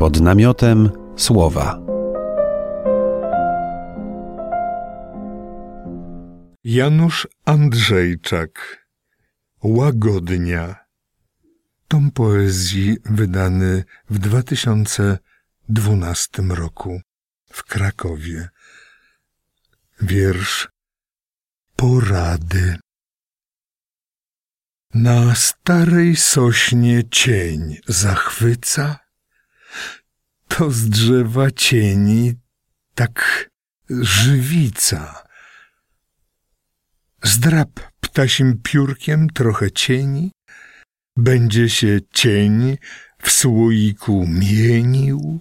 Pod namiotem słowa. Janusz Andrzejczak Łagodnia Tom poezji wydany w 2012 roku w Krakowie. Wiersz Porady Na starej sośnie cień zachwyca, to z drzewa cieni tak żywica. Zdrap ptasim piórkiem trochę cieni, będzie się cień w słoiku mienił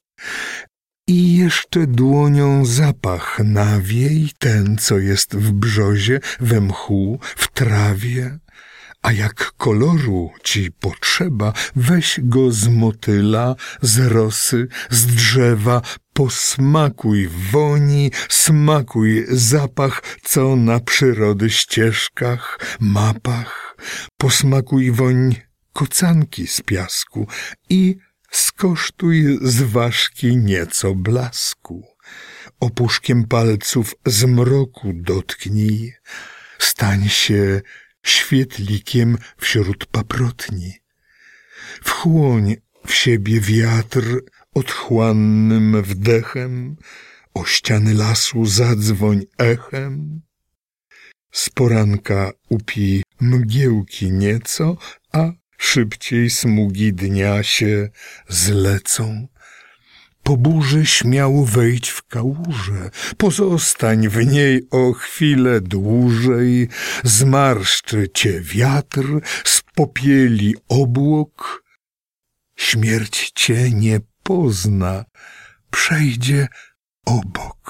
i jeszcze dłonią zapach nawiej, ten, co jest w brzozie, we mchu, w trawie. A jak koloru ci potrzeba, weź go z motyla, z rosy, z drzewa, posmakuj woni, smakuj zapach, co na przyrody ścieżkach, mapach, posmakuj woń kocanki z piasku i skosztuj z ważki nieco blasku. Opuszkiem palców z mroku dotknij, stań się świetlikiem wśród paprotni. Wchłoń w siebie wiatr otchłannym wdechem, o ściany lasu zadzwoń echem. Z poranka upij mgiełki nieco, a szybciej smugi dnia się zlecą. Po burzy śmiało wejdź w kałużę, pozostań w niej o chwilę dłużej, zmarszczy cię wiatr, spopieli obłok, śmierć cię nie pozna, przejdzie obok.